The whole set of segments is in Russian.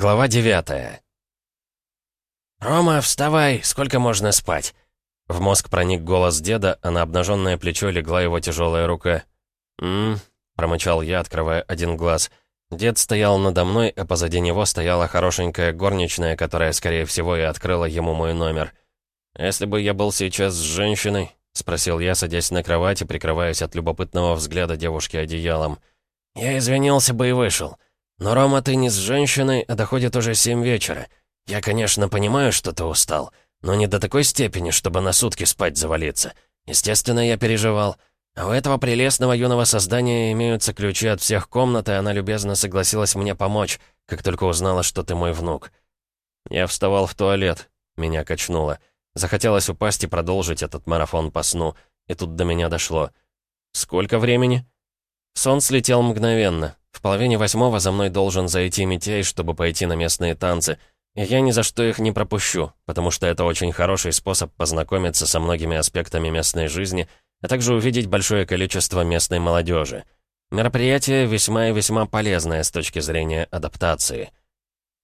Глава девятая. «Рома, вставай! Сколько можно спать?» В мозг проник голос деда, а на обнаженное плечо легла его тяжелая рука. «М-м-м», промычал я, открывая один глаз. Дед стоял надо мной, а позади него стояла хорошенькая горничная, которая, скорее всего, и открыла ему мой номер. «Если бы я был сейчас с женщиной...» — спросил я, садясь на кровати, прикрываясь от любопытного взгляда девушки одеялом. «Я извинился бы и вышел». «Но, Рома, ты не с женщиной, а доходит уже семь вечера. Я, конечно, понимаю, что ты устал, но не до такой степени, чтобы на сутки спать завалиться. Естественно, я переживал. А у этого прелестного юного создания имеются ключи от всех комнат, и она любезно согласилась мне помочь, как только узнала, что ты мой внук». Я вставал в туалет. Меня качнуло. Захотелось упасть и продолжить этот марафон по сну. И тут до меня дошло. «Сколько времени?» Сон слетел мгновенно. В половине восьмого за мной должен зайти Митей, чтобы пойти на местные танцы. И я ни за что их не пропущу, потому что это очень хороший способ познакомиться со многими аспектами местной жизни, а также увидеть большое количество местной молодежи. Мероприятие весьма и весьма полезное с точки зрения адаптации.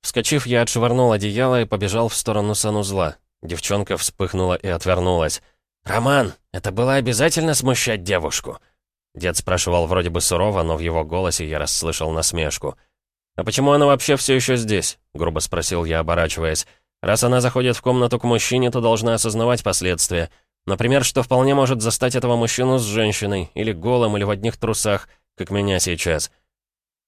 Вскочив, я отшвырнул одеяло и побежал в сторону санузла. Девчонка вспыхнула и отвернулась. «Роман, это было обязательно смущать девушку?» Дед спрашивал вроде бы сурово, но в его голосе я расслышал насмешку. «А почему она вообще все еще здесь?» — грубо спросил я, оборачиваясь. «Раз она заходит в комнату к мужчине, то должна осознавать последствия. Например, что вполне может застать этого мужчину с женщиной, или голым, или в одних трусах, как меня сейчас».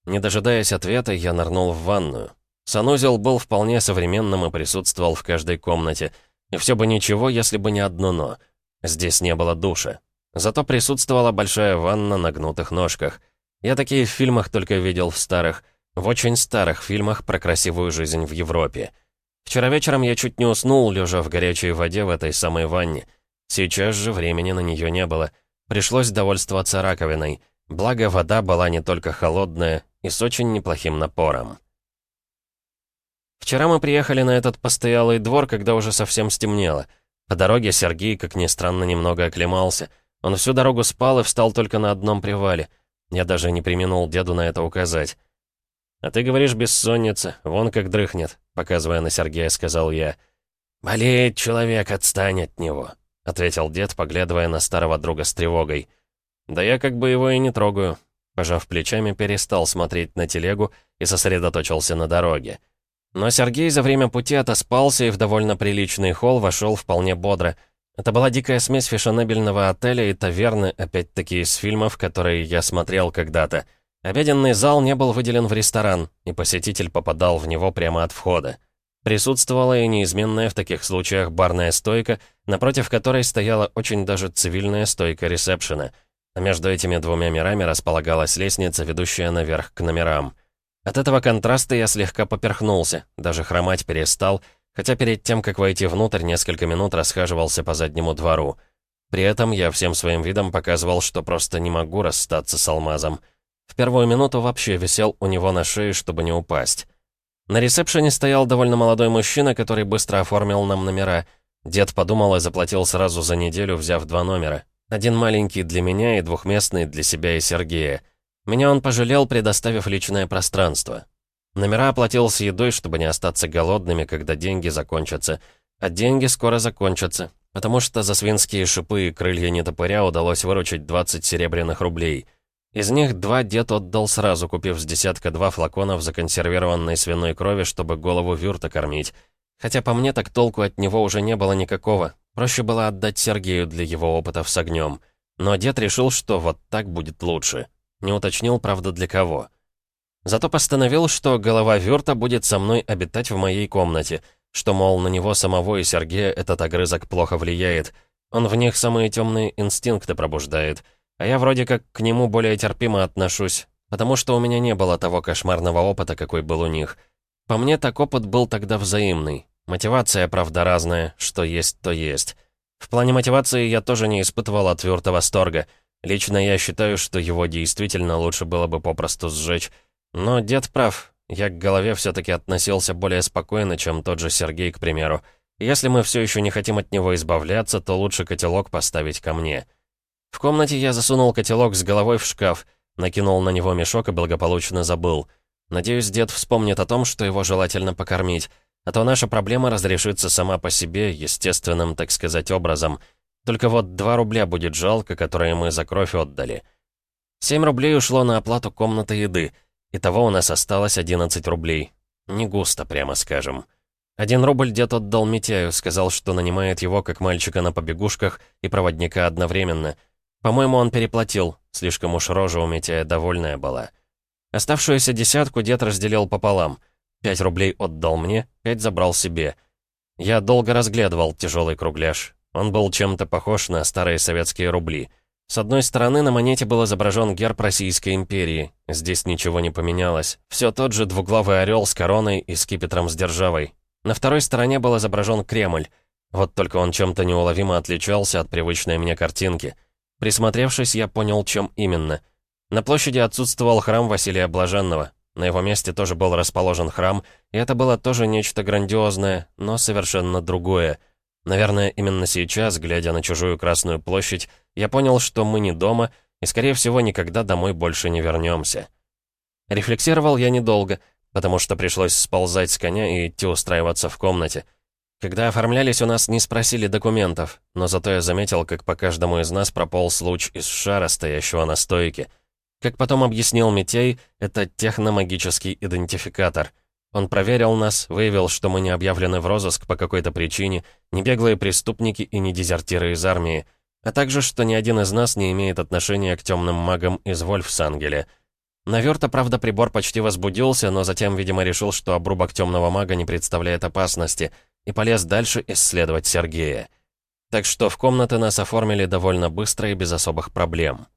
Не дожидаясь ответа, я нырнул в ванную. Санузел был вполне современным и присутствовал в каждой комнате. И все бы ничего, если бы не одно «но». Здесь не было душа. Зато присутствовала большая ванна на гнутых ножках. Я такие в фильмах только видел в старых, в очень старых фильмах про красивую жизнь в Европе. Вчера вечером я чуть не уснул, лежа в горячей воде в этой самой ванне. Сейчас же времени на нее не было. Пришлось довольствоваться раковиной. Благо, вода была не только холодная и с очень неплохим напором. Вчера мы приехали на этот постоялый двор, когда уже совсем стемнело. По дороге Сергей, как ни странно, немного оклемался — он всю дорогу спал и встал только на одном привале. Я даже не применул деду на это указать. «А ты говоришь бессонница, вон как дрыхнет», — показывая на Сергея, сказал я. «Болеет человек, отстань от него», — ответил дед, поглядывая на старого друга с тревогой. «Да я как бы его и не трогаю». Пожав плечами, перестал смотреть на телегу и сосредоточился на дороге. Но Сергей за время пути отоспался и в довольно приличный холл вошел вполне бодро — это была дикая смесь фешенебельного отеля и таверны, опять-таки из фильмов, которые я смотрел когда-то. Обеденный зал не был выделен в ресторан, и посетитель попадал в него прямо от входа. Присутствовала и неизменная в таких случаях барная стойка, напротив которой стояла очень даже цивильная стойка ресепшена. А между этими двумя мирами располагалась лестница, ведущая наверх к номерам. От этого контраста я слегка поперхнулся, даже хромать перестал — хотя перед тем, как войти внутрь, несколько минут расхаживался по заднему двору. При этом я всем своим видом показывал, что просто не могу расстаться с алмазом. В первую минуту вообще висел у него на шее, чтобы не упасть. На ресепшене стоял довольно молодой мужчина, который быстро оформил нам номера. Дед подумал и заплатил сразу за неделю, взяв два номера. Один маленький для меня и двухместный для себя и Сергея. Меня он пожалел, предоставив личное пространство. Номера оплатил с едой, чтобы не остаться голодными, когда деньги закончатся. А деньги скоро закончатся, потому что за свинские шипы и крылья нетопыря удалось выручить 20 серебряных рублей. Из них два дед отдал сразу, купив с десятка два флаконов законсервированной свиной крови, чтобы голову вюрта кормить. Хотя по мне так толку от него уже не было никакого. Проще было отдать Сергею для его опытов с огнем. Но дед решил, что вот так будет лучше. Не уточнил, правда, для кого. Зато постановил, что голова Вёрта будет со мной обитать в моей комнате, что, мол, на него самого и Сергея этот огрызок плохо влияет. Он в них самые темные инстинкты пробуждает. А я вроде как к нему более терпимо отношусь, потому что у меня не было того кошмарного опыта, какой был у них. По мне, так опыт был тогда взаимный. Мотивация, правда, разная, что есть, то есть. В плане мотивации я тоже не испытывал от Вёрта восторга. Лично я считаю, что его действительно лучше было бы попросту сжечь, но дед прав. Я к голове все-таки относился более спокойно, чем тот же Сергей, к примеру. Если мы все еще не хотим от него избавляться, то лучше котелок поставить ко мне. В комнате я засунул котелок с головой в шкаф, накинул на него мешок и благополучно забыл. Надеюсь, дед вспомнит о том, что его желательно покормить, а то наша проблема разрешится сама по себе, естественным, так сказать, образом. Только вот 2 рубля будет жалко, которые мы за кровь отдали. 7 рублей ушло на оплату комнаты еды. Итого у нас осталось 11 рублей. Не густо, прямо скажем. Один рубль дед отдал Митяю, сказал, что нанимает его как мальчика на побегушках и проводника одновременно. По-моему, он переплатил, слишком уж рожа у Митяя довольная была. Оставшуюся десятку дед разделил пополам. Пять рублей отдал мне, пять забрал себе. Я долго разглядывал тяжелый кругляш. Он был чем-то похож на старые советские рубли. С одной стороны на монете был изображен герб Российской империи. Здесь ничего не поменялось. Все тот же двуглавый орел с короной и скипетром с державой. На второй стороне был изображен Кремль. Вот только он чем-то неуловимо отличался от привычной мне картинки. Присмотревшись, я понял, чем именно. На площади отсутствовал храм Василия Блаженного. На его месте тоже был расположен храм, и это было тоже нечто грандиозное, но совершенно другое. Наверное, именно сейчас, глядя на чужую Красную площадь, я понял, что мы не дома, и, скорее всего, никогда домой больше не вернемся. Рефлексировал я недолго, потому что пришлось сползать с коня и идти устраиваться в комнате. Когда оформлялись, у нас не спросили документов, но зато я заметил, как по каждому из нас прополз луч из шара, стоящего на стойке. Как потом объяснил Митей, это техномагический идентификатор — он проверил нас, выявил, что мы не объявлены в розыск по какой-то причине, не беглые преступники и не дезертиры из армии, а также, что ни один из нас не имеет отношения к темным магам из Вольфсангеля. На Вёрта, правда, прибор почти возбудился, но затем, видимо, решил, что обрубок темного мага не представляет опасности, и полез дальше исследовать Сергея. Так что в комнаты нас оформили довольно быстро и без особых проблем.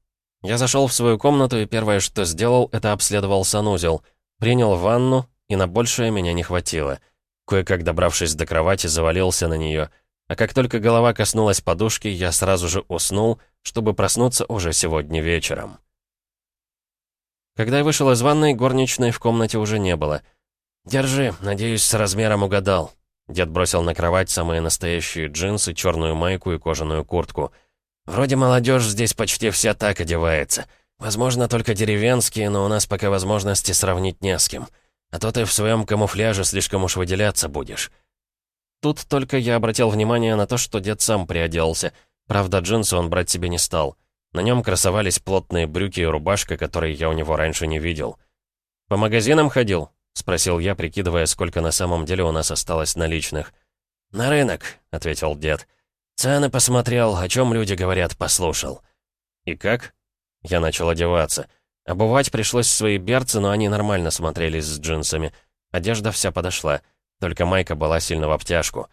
Я зашел в свою комнату, и первое, что сделал, это обследовал санузел. Принял ванну, и на большее меня не хватило. Кое-как добравшись до кровати, завалился на нее. А как только голова коснулась подушки, я сразу же уснул, чтобы проснуться уже сегодня вечером. Когда я вышел из ванной, горничной в комнате уже не было. «Держи, надеюсь, с размером угадал». Дед бросил на кровать самые настоящие джинсы, черную майку и кожаную куртку. «Вроде молодежь здесь почти вся так одевается. Возможно, только деревенские, но у нас пока возможности сравнить не с кем. А то ты в своем камуфляже слишком уж выделяться будешь». Тут только я обратил внимание на то, что дед сам приоделся. Правда, джинсы он брать себе не стал. На нем красовались плотные брюки и рубашка, которые я у него раньше не видел. «По магазинам ходил?» — спросил я, прикидывая, сколько на самом деле у нас осталось наличных. «На рынок», — ответил дед. «Цены посмотрел, о чем люди говорят, послушал». «И как?» Я начал одеваться. Обувать пришлось свои берцы, но они нормально смотрелись с джинсами. Одежда вся подошла. Только майка была сильно в обтяжку.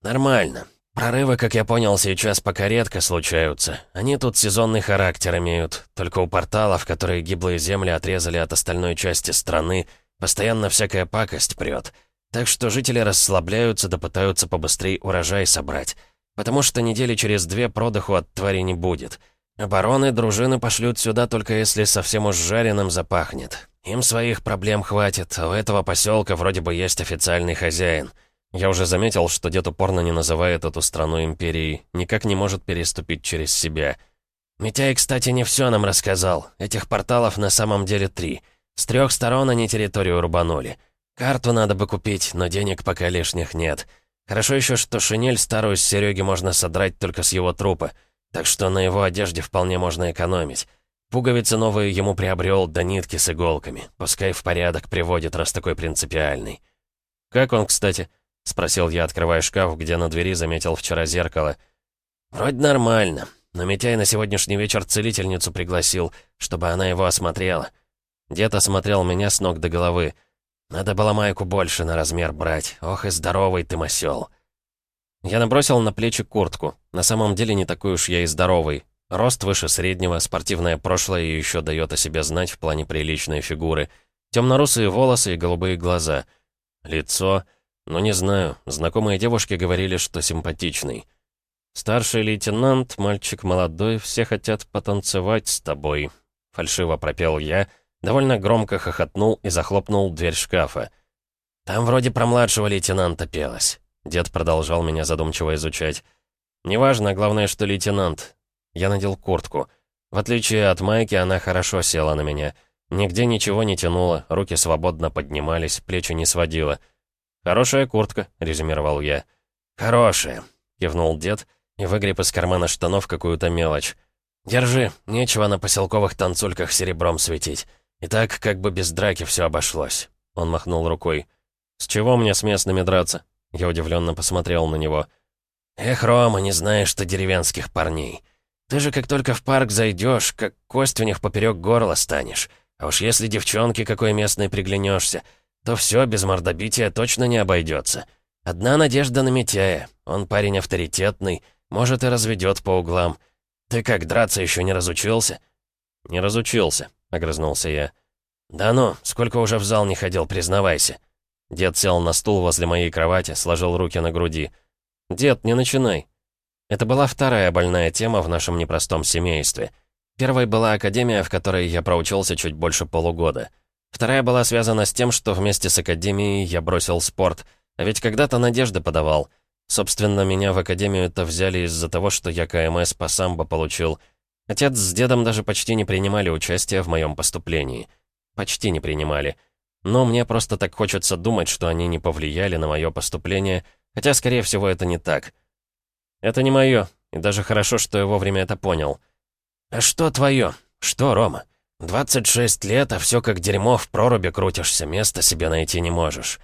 «Нормально. Прорывы, как я понял, сейчас пока редко случаются. Они тут сезонный характер имеют. Только у порталов, которые гиблые земли отрезали от остальной части страны, постоянно всякая пакость прет. Так что жители расслабляются да пытаются побыстрее урожай собрать. Потому что недели через две продыху от твари не будет». Обороны дружины пошлют сюда только если совсем уж жареным запахнет. Им своих проблем хватит, а у этого поселка вроде бы есть официальный хозяин. Я уже заметил, что дед упорно не называет эту страну империей, никак не может переступить через себя. Митяй, кстати, не все нам рассказал. Этих порталов на самом деле три. С трех сторон они территорию рубанули. Карту надо бы купить, но денег пока лишних нет. Хорошо еще, что шинель старую с Сереги можно содрать только с его трупа. Так что на его одежде вполне можно экономить. Пуговицы новые ему приобрел, до нитки с иголками. Пускай в порядок приводит, раз такой принципиальный. «Как он, кстати?» — спросил я, открывая шкаф, где на двери заметил вчера зеркало. «Вроде нормально, но Митяй на сегодняшний вечер целительницу пригласил, чтобы она его осмотрела. Дед осмотрел меня с ног до головы. Надо было майку больше на размер брать. Ох и здоровый ты, масёл!» Я набросил на плечи куртку. На самом деле не такой уж я и здоровый. Рост выше среднего, спортивное прошлое еще дает о себе знать в плане приличной фигуры. Темнорусые волосы и голубые глаза. Лицо... Ну, не знаю. Знакомые девушки говорили, что симпатичный. «Старший лейтенант, мальчик молодой, все хотят потанцевать с тобой», — фальшиво пропел я, довольно громко хохотнул и захлопнул дверь шкафа. «Там вроде про младшего лейтенанта пелось». Дед продолжал меня задумчиво изучать. «Неважно, главное, что лейтенант». Я надел куртку. В отличие от майки, она хорошо села на меня. Нигде ничего не тянуло, руки свободно поднимались, плечи не сводило. «Хорошая куртка», — резюмировал я. «Хорошая», — кивнул дед и выгреб из кармана штанов какую-то мелочь. «Держи, нечего на поселковых танцульках серебром светить. И так как бы без драки все обошлось». Он махнул рукой. «С чего мне с местными драться?» Я удивленно посмотрел на него. «Эх, Рома, не знаешь ты деревенских парней. Ты же как только в парк зайдешь, как кость у них поперек горла станешь. А уж если девчонке какой местной приглянешься, то все без мордобития точно не обойдется. Одна надежда на Митяя. Он парень авторитетный, может и разведет по углам. Ты как, драться еще не разучился?» «Не разучился», — огрызнулся я. «Да ну, сколько уже в зал не ходил, признавайся». Дед сел на стул возле моей кровати, сложил руки на груди. «Дед, не начинай». Это была вторая больная тема в нашем непростом семействе. Первой была академия, в которой я проучился чуть больше полугода. Вторая была связана с тем, что вместе с академией я бросил спорт, а ведь когда-то надежды подавал. Собственно, меня в академию-то взяли из-за того, что я КМС по самбо получил. Отец с дедом даже почти не принимали участие в моем поступлении. Почти не принимали. Но мне просто так хочется думать, что они не повлияли на мое поступление, хотя, скорее всего, это не так. Это не мое, и даже хорошо, что я вовремя это понял. «А что твое? Что, Рома?» 26 лет, а все как дерьмо в проруби крутишься, места себе найти не можешь».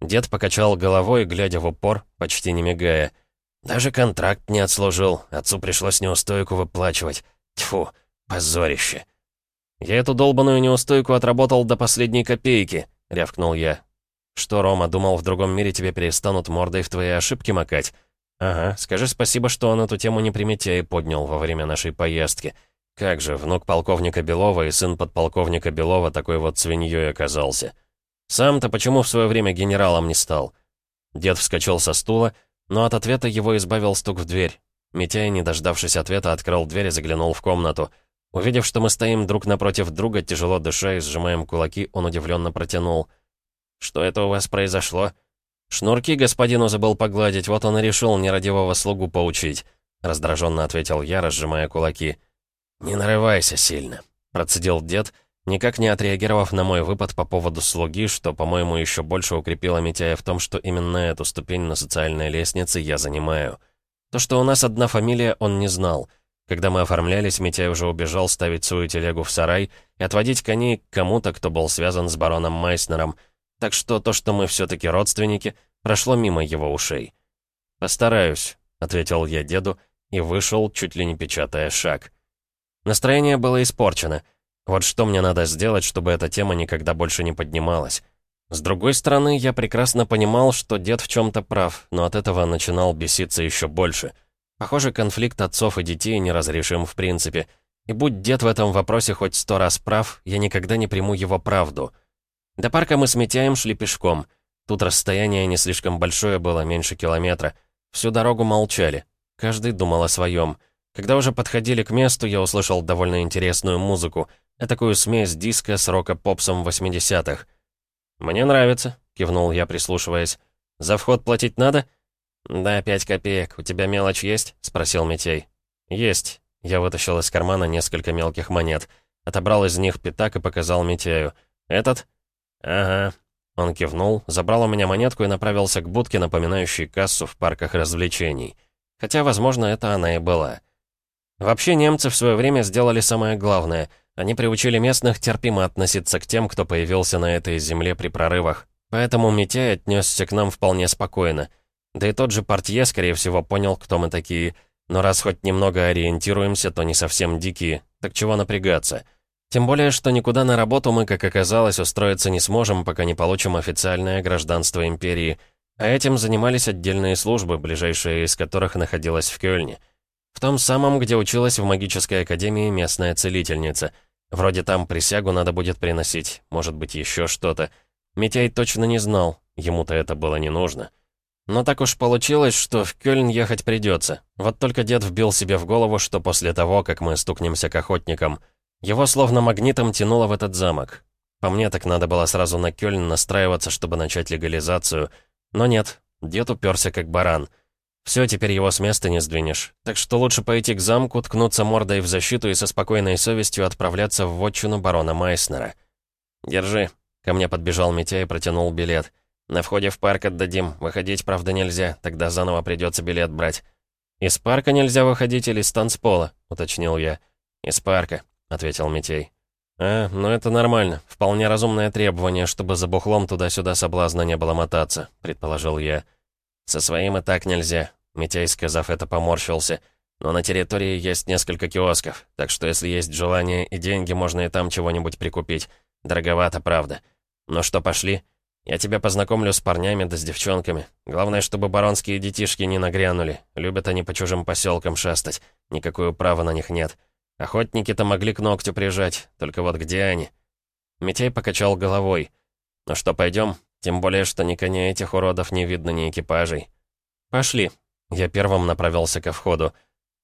Дед покачал головой, глядя в упор, почти не мигая. «Даже контракт не отслужил, отцу пришлось неустойку выплачивать. Тьфу, позорище». «Я эту долбаную неустойку отработал до последней копейки», — рявкнул я. «Что, Рома, думал, в другом мире тебе перестанут мордой в твои ошибки макать?» «Ага, скажи спасибо, что он эту тему не приметя и поднял во время нашей поездки». Как же, внук полковника Белова и сын подполковника Белова такой вот свиньей оказался. Сам-то почему в свое время генералом не стал? Дед вскочил со стула, но от ответа его избавил стук в дверь. Митяй, не дождавшись ответа, открыл дверь и заглянул в комнату. Увидев, что мы стоим друг напротив друга, тяжело дыша и сжимаем кулаки, он удивленно протянул. «Что это у вас произошло?» «Шнурки господину забыл погладить, вот он и решил нерадивого слугу поучить», — раздраженно ответил я, разжимая кулаки. «Не нарывайся сильно», — процедил дед, никак не отреагировав на мой выпад по поводу слуги, что, по-моему, еще больше укрепило Митяя в том, что именно эту ступень на социальной лестнице я занимаю. То, что у нас одна фамилия, он не знал. Когда мы оформлялись, Митяй уже убежал ставить свою телегу в сарай и отводить коней к кому-то, кто был связан с бароном Майснером, так что то, что мы все-таки родственники, прошло мимо его ушей. «Постараюсь», — ответил я деду и вышел, чуть ли не печатая шаг. Настроение было испорчено. Вот что мне надо сделать, чтобы эта тема никогда больше не поднималась. С другой стороны, я прекрасно понимал, что дед в чем-то прав, но от этого начинал беситься еще больше. Похоже, конфликт отцов и детей неразрешим в принципе. И будь дед в этом вопросе хоть сто раз прав, я никогда не приму его правду. До парка мы с Митяем шли пешком. Тут расстояние не слишком большое было, меньше километра. Всю дорогу молчали. Каждый думал о своем. Когда уже подходили к месту, я услышал довольно интересную музыку, такую смесь диска с рока-попсом 80-х. «Мне нравится», — кивнул я, прислушиваясь. «За вход платить надо?» «Да, пять копеек. У тебя мелочь есть?» — спросил Митей. «Есть». Я вытащил из кармана несколько мелких монет. Отобрал из них пятак и показал Митею. «Этот?» «Ага». Он кивнул, забрал у меня монетку и направился к будке, напоминающей кассу в парках развлечений. Хотя, возможно, это она и была. Вообще немцы в свое время сделали самое главное. Они приучили местных терпимо относиться к тем, кто появился на этой земле при прорывах. Поэтому Митяй отнесся к нам вполне спокойно. Да и тот же портье, скорее всего, понял, кто мы такие. Но раз хоть немного ориентируемся, то не совсем дикие. Так чего напрягаться? Тем более, что никуда на работу мы, как оказалось, устроиться не сможем, пока не получим официальное гражданство империи. А этим занимались отдельные службы, ближайшая из которых находилась в Кёльне. В том самом, где училась в магической академии местная целительница. Вроде там присягу надо будет приносить, может быть, еще что-то. Митяй точно не знал, ему-то это было не нужно. Но так уж получилось, что в Кёльн ехать придется. Вот только дед вбил себе в голову, что после того, как мы стукнемся к охотникам, его словно магнитом тянуло в этот замок. По мне так надо было сразу на Кёльн настраиваться, чтобы начать легализацию. Но нет, дед уперся как баран. Все, теперь его с места не сдвинешь. Так что лучше пойти к замку, ткнуться мордой в защиту и со спокойной совестью отправляться в вотчину барона Майснера. Держи». Ко мне подбежал Митя и протянул билет. «На входе в парк отдадим. Выходить, правда, нельзя. Тогда заново придется билет брать». «Из парка нельзя выходить или с танцпола?» — уточнил я. «Из парка», — ответил Митей. «А, ну это нормально. Вполне разумное требование, чтобы за бухлом туда-сюда соблазна не было мотаться», — предположил я. «Со своим и так нельзя», — Митяй, сказав это, поморщился. «Но на территории есть несколько киосков, так что если есть желание и деньги, можно и там чего-нибудь прикупить. Дороговато, правда. Но что, пошли? Я тебя познакомлю с парнями да с девчонками. Главное, чтобы баронские детишки не нагрянули. Любят они по чужим поселкам шастать. Никакого права на них нет». Охотники-то могли к ногтю прижать, только вот где они? Митей покачал головой. «Ну что, пойдем? Тем более, что ни коня этих уродов не видно, ни экипажей». «Пошли». Я первым направился ко входу.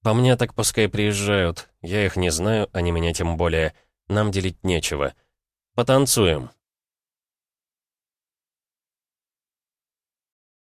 «По мне так пускай приезжают. Я их не знаю, они меня тем более. Нам делить нечего. Потанцуем».